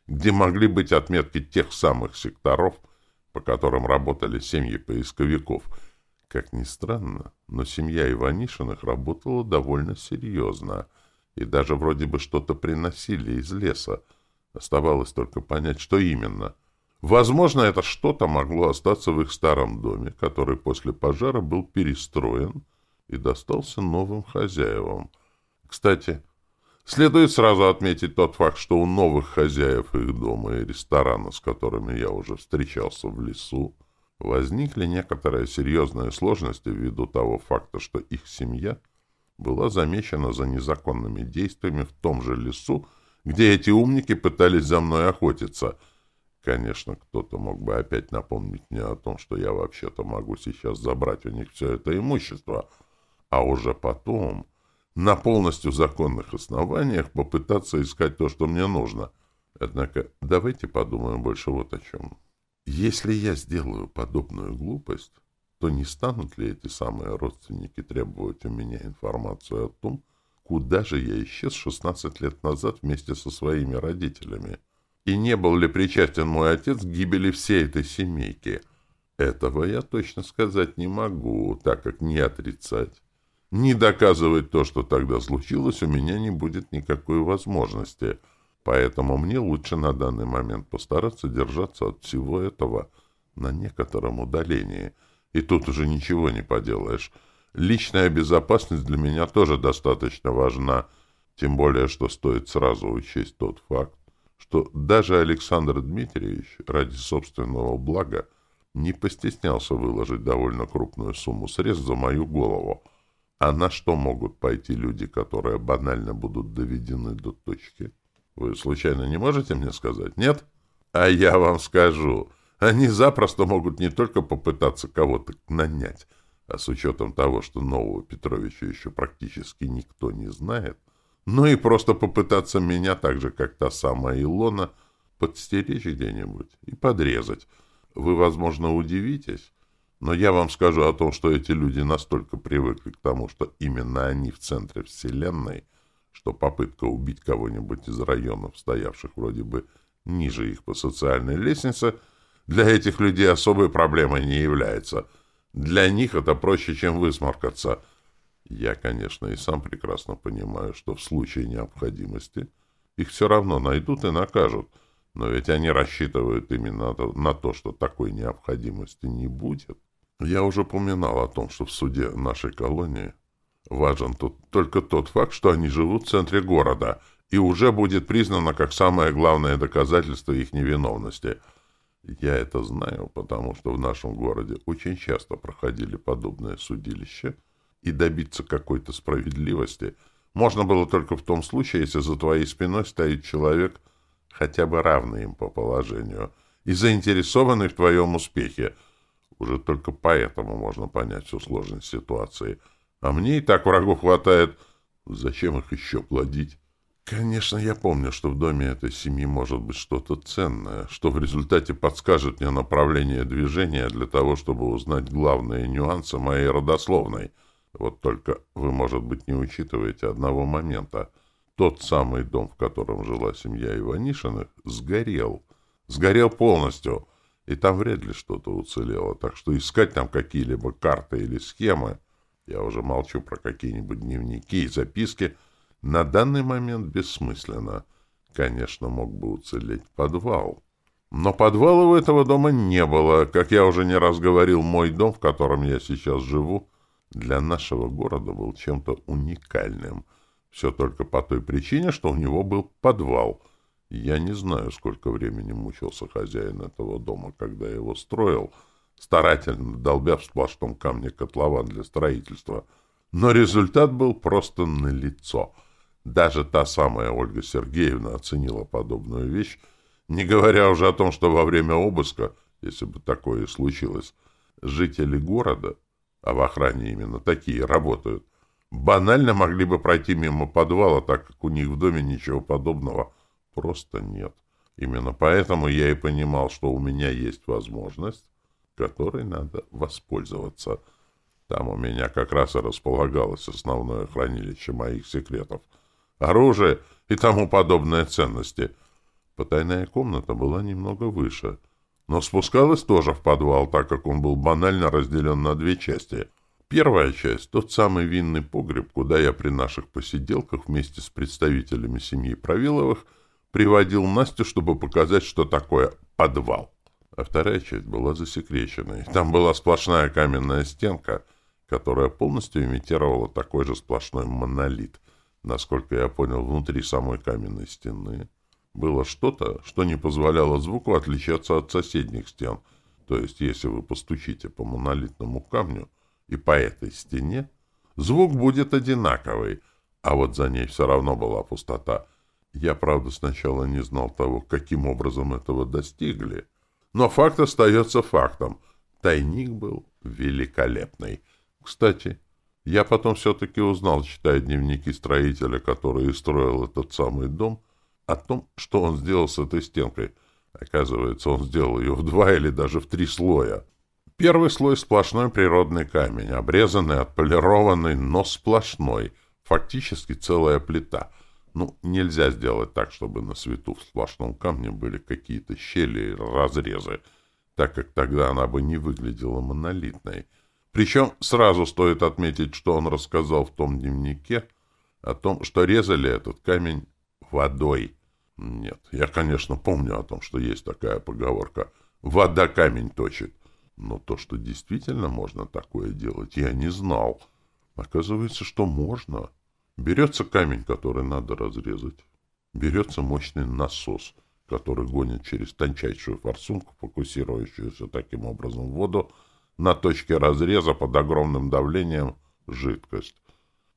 где могли быть отметки тех самых секторов, по которым работали семьи поисковиков. Как ни странно, но семья Иванишиных работала довольно серьезно, и даже вроде бы что-то приносили из леса. Оставалось только понять, что именно — Возможно, это что-то могло остаться в их старом доме, который после пожара был перестроен и достался новым хозяевам. Кстати, следует сразу отметить тот факт, что у новых хозяев их дома и ресторана, с которыми я уже встречался в лесу, возникли некоторые серьезные сложности ввиду того факта, что их семья была замечена за незаконными действиями в том же лесу, где эти умники пытались за мной охотиться. Конечно, кто-то мог бы опять напомнить мне о том, что я вообще-то могу сейчас забрать у них все это имущество, а уже потом на полностью законных основаниях попытаться искать то, что мне нужно. Однако давайте подумаем больше вот о чем. Если я сделаю подобную глупость, то не станут ли эти самые родственники требовать у меня информацию о том, куда же я исчез 16 лет назад вместе со своими родителями? И не был ли причастен мой отец к гибели всей этой семейки? Этого я точно сказать не могу, так как не отрицать. Не доказывать то, что тогда случилось, у меня не будет никакой возможности. Поэтому мне лучше на данный момент постараться держаться от всего этого на некотором удалении. И тут уже ничего не поделаешь. Личная безопасность для меня тоже достаточно важна, тем более, что стоит сразу учесть тот факт, что даже Александр Дмитриевич ради собственного блага не постеснялся выложить довольно крупную сумму средств за мою голову. А на что могут пойти люди, которые банально будут доведены до точки? Вы случайно не можете мне сказать? Нет? А я вам скажу. Они запросто могут не только попытаться кого-то нанять, а с учетом того, что нового Петровича еще практически никто не знает, ну и просто попытаться меня так же, как та самая Илона, подстеречь где-нибудь и подрезать. Вы, возможно, удивитесь, но я вам скажу о том, что эти люди настолько привыкли к тому, что именно они в центре Вселенной, что попытка убить кого-нибудь из районов, стоявших вроде бы ниже их по социальной лестнице, для этих людей особой проблемой не является — для них это проще, чем высморкаться. Я, конечно, и сам прекрасно понимаю, что в случае необходимости их все равно найдут и накажут, но ведь они рассчитывают именно на то, что такой необходимости не будет. Я уже упоминал о том, что в суде нашей колонии важен тут только тот факт, что они живут в центре города, и уже будет признано как самое главное доказательство их невиновности — я это знаю, потому что в нашем городе очень часто проходили подобные судилища, и добиться какой-то справедливости можно было только в том случае, если за твоей спиной стоит человек, хотя бы равный им по положению, и заинтересованный в твоем успехе. Уже только поэтому можно понять всю сложность ситуации. А мне и так врагов хватает. Зачем их еще плодить? Конечно, я помню, что в доме этой семьи может быть что-то ценное, что в результате подскажет мне направление движения для того, чтобы узнать главные нюансы моей родословной. Вот только вы, может быть, не учитываете одного момента. Тот самый дом, в котором жила семья Иванишиных, сгорел. Сгорел полностью, и там вряд ли что-то уцелело. Так что искать там какие-либо карты или схемы, я уже молчу про какие-нибудь дневники и записки — на данный момент бессмысленно. Конечно, мог бы уцелеть подвал. Но подвала у этого дома не было. Как я уже не раз говорил, мой дом, в котором я сейчас живу, для нашего города был чем-то уникальным. Все только по той причине, что у него был подвал. Я не знаю, сколько времени мучился хозяин этого дома, когда его строил, старательно долбя в сплошном камне котлован для строительства. Но результат был просто налицо — даже та самая Ольга Сергеевна оценила подобную вещь, не говоря уже о том, что во время обыска, если бы такое случилось, жители города, а в охране именно такие работают, банально могли бы пройти мимо подвала, так как у них в доме ничего подобного просто нет. Именно поэтому я и понимал, что у меня есть возможность, которой надо воспользоваться. Там у меня как раз и располагалось основное хранилище моих секретов — оружие и тому подобные ценности. Потайная комната была немного выше, но спускалась тоже в подвал, так как он был банально разделен на две части. Первая часть — тот самый винный погреб, куда я при наших посиделках вместе с представителями семьи Правиловых приводил Настю, чтобы показать, что такое подвал. А вторая часть была засекреченной. Там была сплошная каменная стенка, которая полностью имитировала такой же сплошной монолит — Насколько я понял, внутри самой каменной стены было что-то, что не позволяло звуку отличаться от соседних стен. То есть, если вы постучите по монолитному камню и по этой стене, Звук будет одинаковый, а вот за ней все равно была пустота. Я, правда, сначала не знал того, каким образом этого достигли. Но факт остается фактом. Тайник был великолепный. Кстати, я потом все-таки узнал, читая дневники строителя, который строил этот самый дом, о том, что он сделал с этой стенкой. Оказывается, он сделал ее в два или даже в три слоя. Первый слой — сплошной природный камень, обрезанный, отполированный, но сплошной, фактически целая плита — ну, нельзя сделать так, чтобы на свету в сплошном камне были какие-то щели и разрезы, так как тогда она бы не выглядела монолитной. Причем сразу стоит отметить, что он рассказал в том дневнике о том, что резали этот камень водой. Нет, я, конечно, помню о том, что есть такая поговорка «вода камень точит». Но то, что действительно можно такое делать, я не знал. Оказывается, что можно. Берется камень, который надо разрезать. Берется мощный насос, который гонит через тончайшую форсунку, фокусирующуюся таким образом в воду, на точке разреза под огромным давлением жидкость.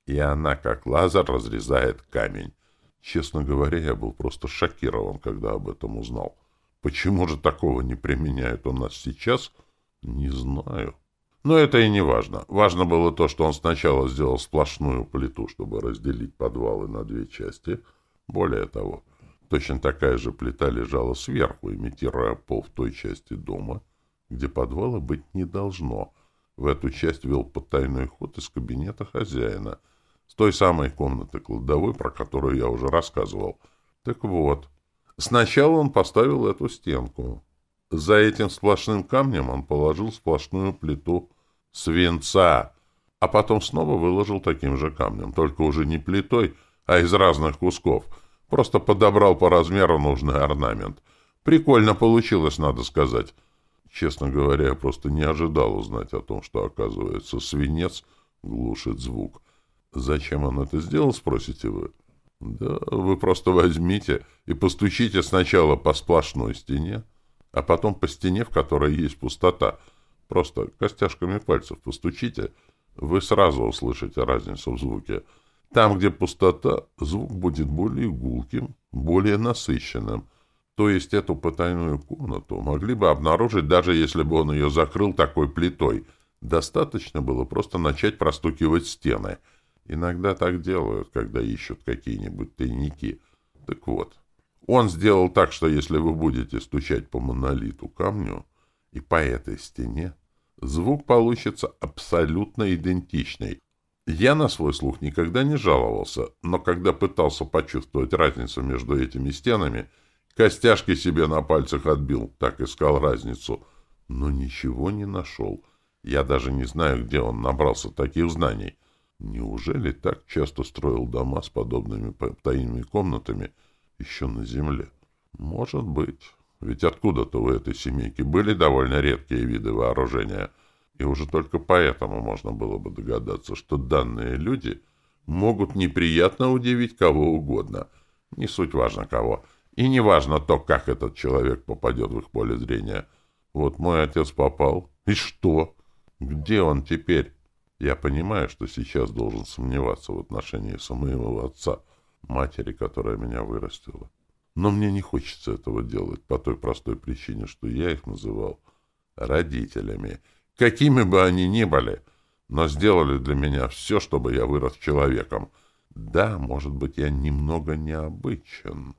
И она, как лазер, разрезает камень. Честно говоря, я был просто шокирован, когда об этом узнал. Почему же такого не применяют у нас сейчас, не знаю. Но это и не важно. Важно было то, что он сначала сделал сплошную плиту, чтобы разделить подвалы на две части. Более того, точно такая же плита лежала сверху, имитируя пол в той части дома, где подвала быть не должно. В эту часть вел потайной ход из кабинета хозяина, с той самой комнаты кладовой, про которую я уже рассказывал. Так вот, сначала он поставил эту стенку. За этим сплошным камнем он положил сплошную плиту свинца, а потом снова выложил таким же камнем, только уже не плитой, а из разных кусков. Просто подобрал по размеру нужный орнамент. Прикольно получилось, надо сказать. Честно говоря, я просто не ожидал узнать о том, что, оказывается, свинец глушит звук. Зачем он это сделал, спросите вы? Да, вы просто возьмите и постучите сначала по сплошной стене, а потом по стене, в которой есть пустота — Просто костяшками пальцев постучите, вы сразу услышите разницу в звуке. Там, где пустота, звук будет более гулким, более насыщенным. То есть эту потайную комнату могли бы обнаружить, даже если бы он ее закрыл такой плитой. Достаточно было просто начать простукивать стены. Иногда так делают, когда ищут какие-нибудь тайники. Так вот, он сделал так, что если вы будете стучать по монолиту камню, и по этой стене звук получится абсолютно идентичный. Я на свой слух никогда не жаловался, но когда пытался почувствовать разницу между этими стенами, костяшки себе на пальцах отбил, так искал разницу, но ничего не нашел. Я даже не знаю, где он набрался таких знаний. Неужели так часто строил дома с подобными тайными комнатами еще на земле? Может быть. Ведь откуда-то у этой семейки были довольно редкие виды вооружения, и уже только поэтому можно было бы догадаться, что данные люди могут неприятно удивить кого угодно. Не суть важно кого. И не важно то, как этот человек попадет в их поле зрения. Вот мой отец попал. И что? Где он теперь? Я понимаю, что сейчас должен сомневаться в отношении самого отца, матери, которая меня вырастила. Но мне не хочется этого делать по той простой причине, что я их называл родителями. Какими бы они ни были, но сделали для меня все, чтобы я вырос человеком. Да, может быть, я немного необычен.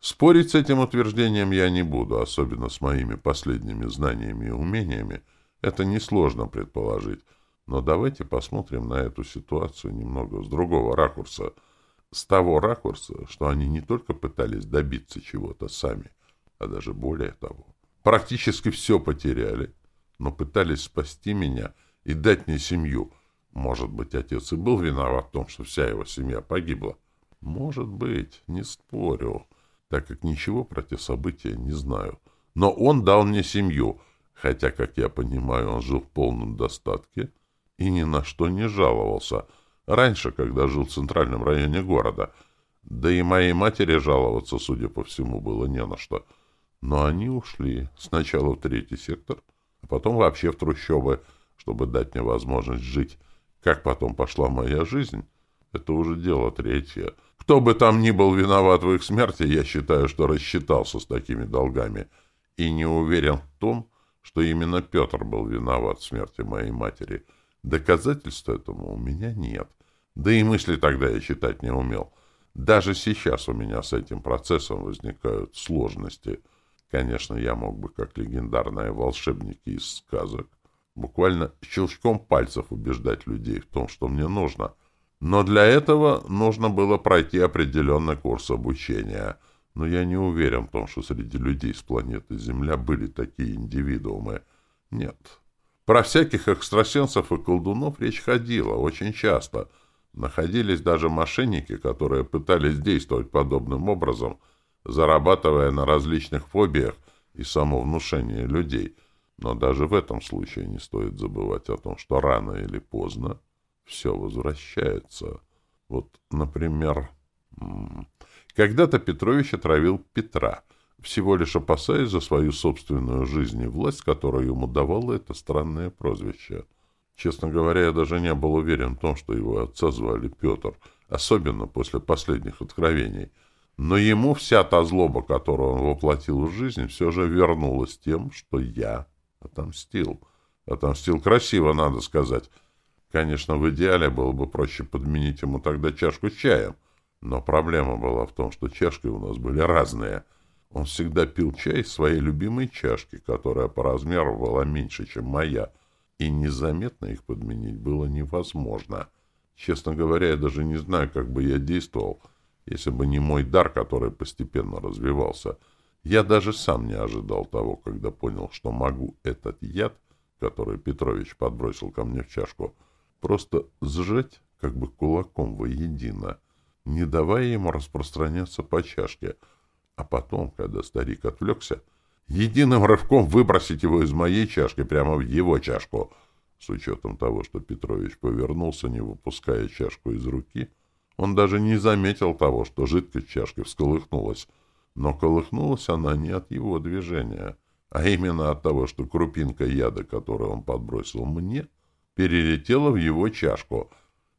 Спорить с этим утверждением я не буду, особенно с моими последними знаниями и умениями. Это несложно предположить. Но давайте посмотрим на эту ситуацию немного с другого ракурса — с того ракурса, что они не только пытались добиться чего-то сами, а даже более того. Практически все потеряли, но пытались спасти меня и дать мне семью. Может быть, отец и был виноват в том, что вся его семья погибла. Может быть, не спорю, так как ничего про те события не знаю. Но он дал мне семью, хотя, как я понимаю, он жил в полном достатке и ни на что не жаловался — Раньше, когда жил в центральном районе города. Да и моей матери жаловаться, судя по всему, было не на что. Но они ушли сначала в третий сектор, а потом вообще в трущобы, чтобы дать мне возможность жить, Как потом пошла моя жизнь, это уже дело третье. Кто бы там ни был виноват в их смерти, я считаю, что рассчитался с такими долгами. И не уверен в том, что именно Петр был виноват в смерти моей матери. Доказательств этому у меня нет. Да и мысли тогда я считать не умел. Даже сейчас у меня с этим процессом возникают сложности. Конечно, я мог бы, как легендарные волшебники из сказок, буквально щелчком пальцев убеждать людей в том, что мне нужно. Но для этого нужно было пройти определенный курс обучения. Но я не уверен в том, что среди людей с планеты Земля были такие индивидуумы. Нет. Про всяких экстрасенсов и колдунов речь ходила очень часто. Находились даже мошенники, которые пытались действовать подобным образом, зарабатывая на различных фобиях и самовнушении людей — но даже в этом случае не стоит забывать о том, что рано или поздно все возвращается. Вот, например, когда-то Петрович отравил Петра, всего лишь опасаясь за свою собственную жизнь и власть, которую ему давало это странное прозвище. Честно говоря, я даже не был уверен в том, что его отца звали Петр, особенно после последних откровений. Но ему вся та злоба, которую он воплотил в жизнь, все же вернулась тем, что я Отомстил. Отомстил красиво, надо сказать. Конечно, в идеале было бы проще подменить ему тогда чашку с чаем. Но проблема была в том, что чашки у нас были разные. Он всегда пил чай из своей любимой чашки, которая по размеру была меньше, чем моя. И незаметно их подменить было невозможно. Честно говоря, я даже не знаю, как бы я действовал, если бы не мой дар, который постепенно развивался — я даже сам не ожидал того, когда понял, что могу этот яд, который Петрович подбросил ко мне в чашку, просто сжать как бы кулаком воедино, не давая ему распространяться по чашке, а потом, когда старик отвлекся, единым рывком выбросить его из моей чашки прямо в его чашку. С учетом того, что Петрович повернулся, не выпуская чашку из руки, он даже не заметил того, что жидкость чашки всколыхнулась, но колыхнулась она не от его движения, а именно от того, что крупинка яда, которую он подбросил мне, перелетела в его чашку.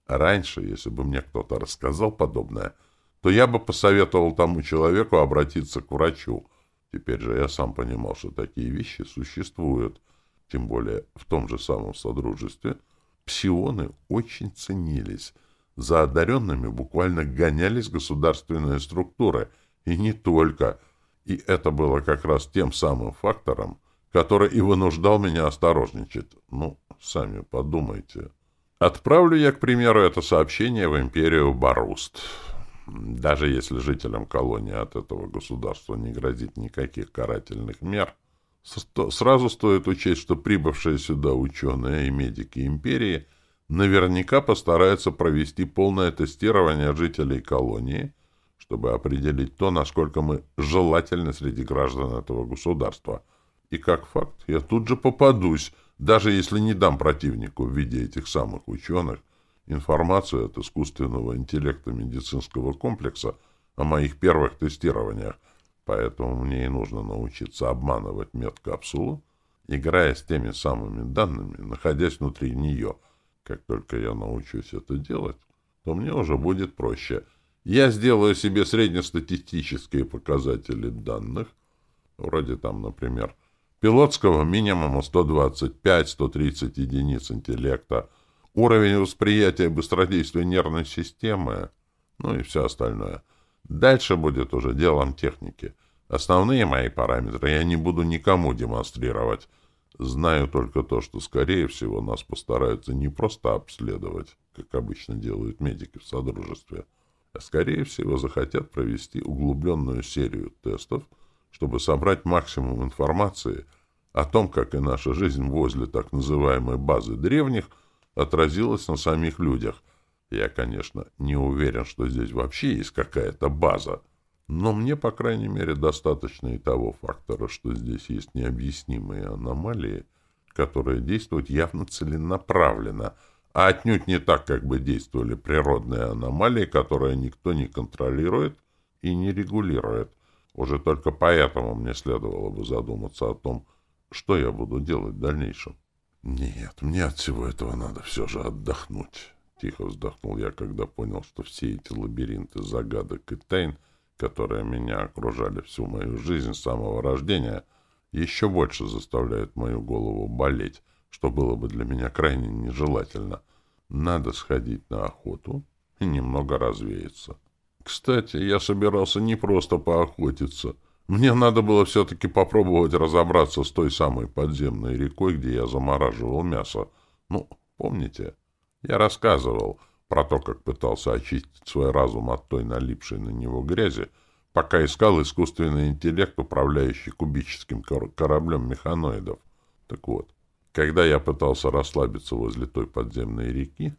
Раньше, если бы мне кто-то рассказал подобное, то я бы посоветовал тому человеку обратиться к врачу. Теперь же я сам понимал, что такие вещи существуют. Тем более в том же самом Содружестве псионы очень ценились. За одаренными буквально гонялись государственные структуры — и не только. И это было как раз тем самым фактором, который и вынуждал меня осторожничать. Ну, сами подумайте. Отправлю я, к примеру, это сообщение в империю Баруст. Даже если жителям колонии от этого государства не грозит никаких карательных мер, сразу стоит учесть, что прибывшие сюда ученые и медики империи наверняка постараются провести полное тестирование жителей колонии чтобы определить то, насколько мы желательны среди граждан этого государства. И как факт, я тут же попадусь, даже если не дам противнику в виде этих самых ученых информацию от искусственного интеллекта медицинского комплекса о моих первых тестированиях. Поэтому мне и нужно научиться обманывать медкапсулу, играя с теми самыми данными, находясь внутри нее. Как только я научусь это делать, то мне уже будет проще — я сделаю себе среднестатистические показатели данных, вроде там, например, пилотского минимума 125-130 единиц интеллекта, уровень восприятия быстродействия нервной системы, ну и все остальное. Дальше будет уже делом техники. Основные мои параметры я не буду никому демонстрировать. Знаю только то, что, скорее всего, нас постараются не просто обследовать, как обычно делают медики в Содружестве, скорее всего, захотят провести углубленную серию тестов, чтобы собрать максимум информации о том, как и наша жизнь возле так называемой базы древних отразилась на самих людях. Я, конечно, не уверен, что здесь вообще есть какая-то база, но мне, по крайней мере, достаточно и того фактора, что здесь есть необъяснимые аномалии, которые действуют явно целенаправленно — а отнюдь не так, как бы действовали природные аномалии, которые никто не контролирует и не регулирует. Уже только поэтому мне следовало бы задуматься о том, что я буду делать в дальнейшем. Нет, мне от всего этого надо все же отдохнуть. Тихо вздохнул я, когда понял, что все эти лабиринты загадок и тайн, которые меня окружали всю мою жизнь с самого рождения, еще больше заставляют мою голову болеть, что было бы для меня крайне нежелательно. Надо сходить на охоту и немного развеяться. Кстати, я собирался не просто поохотиться. Мне надо было все-таки попробовать разобраться с той самой подземной рекой, где я замораживал мясо. Ну, помните? Я рассказывал про то, как пытался очистить свой разум от той налипшей на него грязи, пока искал искусственный интеллект, управляющий кубическим кораблем механоидов. Так вот, когда я пытался расслабиться возле той подземной реки,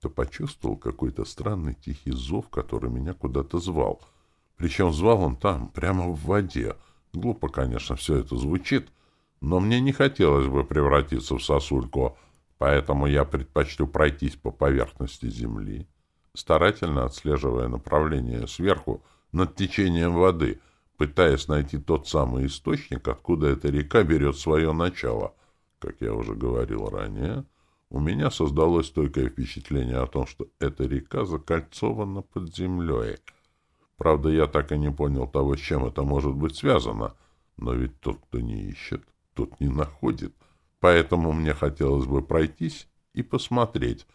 то почувствовал какой-то странный тихий зов, который меня куда-то звал. Причем звал он там, прямо в воде. Глупо, конечно, все это звучит, но мне не хотелось бы превратиться в сосульку, поэтому я предпочту пройтись по поверхности земли, старательно отслеживая направление сверху над течением воды, пытаясь найти тот самый источник, откуда эта река берет свое начало. Как я уже говорил ранее, у меня создалось стойкое впечатление о том, что эта река закольцована под землей. Правда, я так и не понял того, с чем это может быть связано. Но ведь тот, кто не ищет, тот не находит. Поэтому мне хотелось бы пройтись и посмотреть.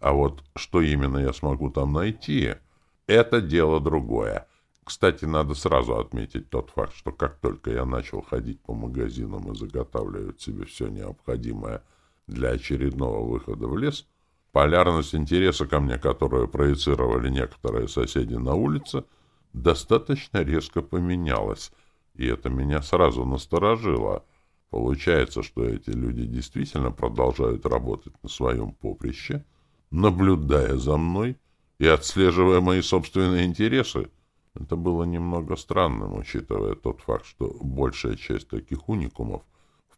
А вот что именно я смогу там найти, это дело другое. Кстати, надо сразу отметить тот факт, что как только я начал ходить по магазинам и заготавливать себе все необходимое для очередного выхода в лес, полярность интереса ко мне, которую проецировали некоторые соседи на улице, достаточно резко поменялась, и это меня сразу насторожило. Получается, что эти люди действительно продолжают работать на своем поприще, наблюдая за мной и отслеживая мои собственные интересы. Это было немного странным, учитывая тот факт, что большая часть таких уникумов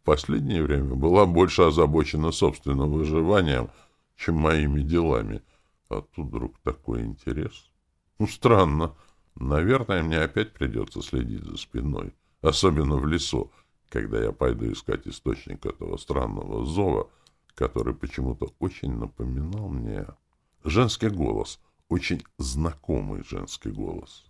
последнее время была больше озабочена собственным выживанием, чем моими делами. А тут вдруг такой интерес. Ну, странно. Наверное, мне опять придется следить за спиной, особенно в лесу, когда я пойду искать источник этого странного зова, который почему-то очень напоминал мне женский голос, очень знакомый женский голос.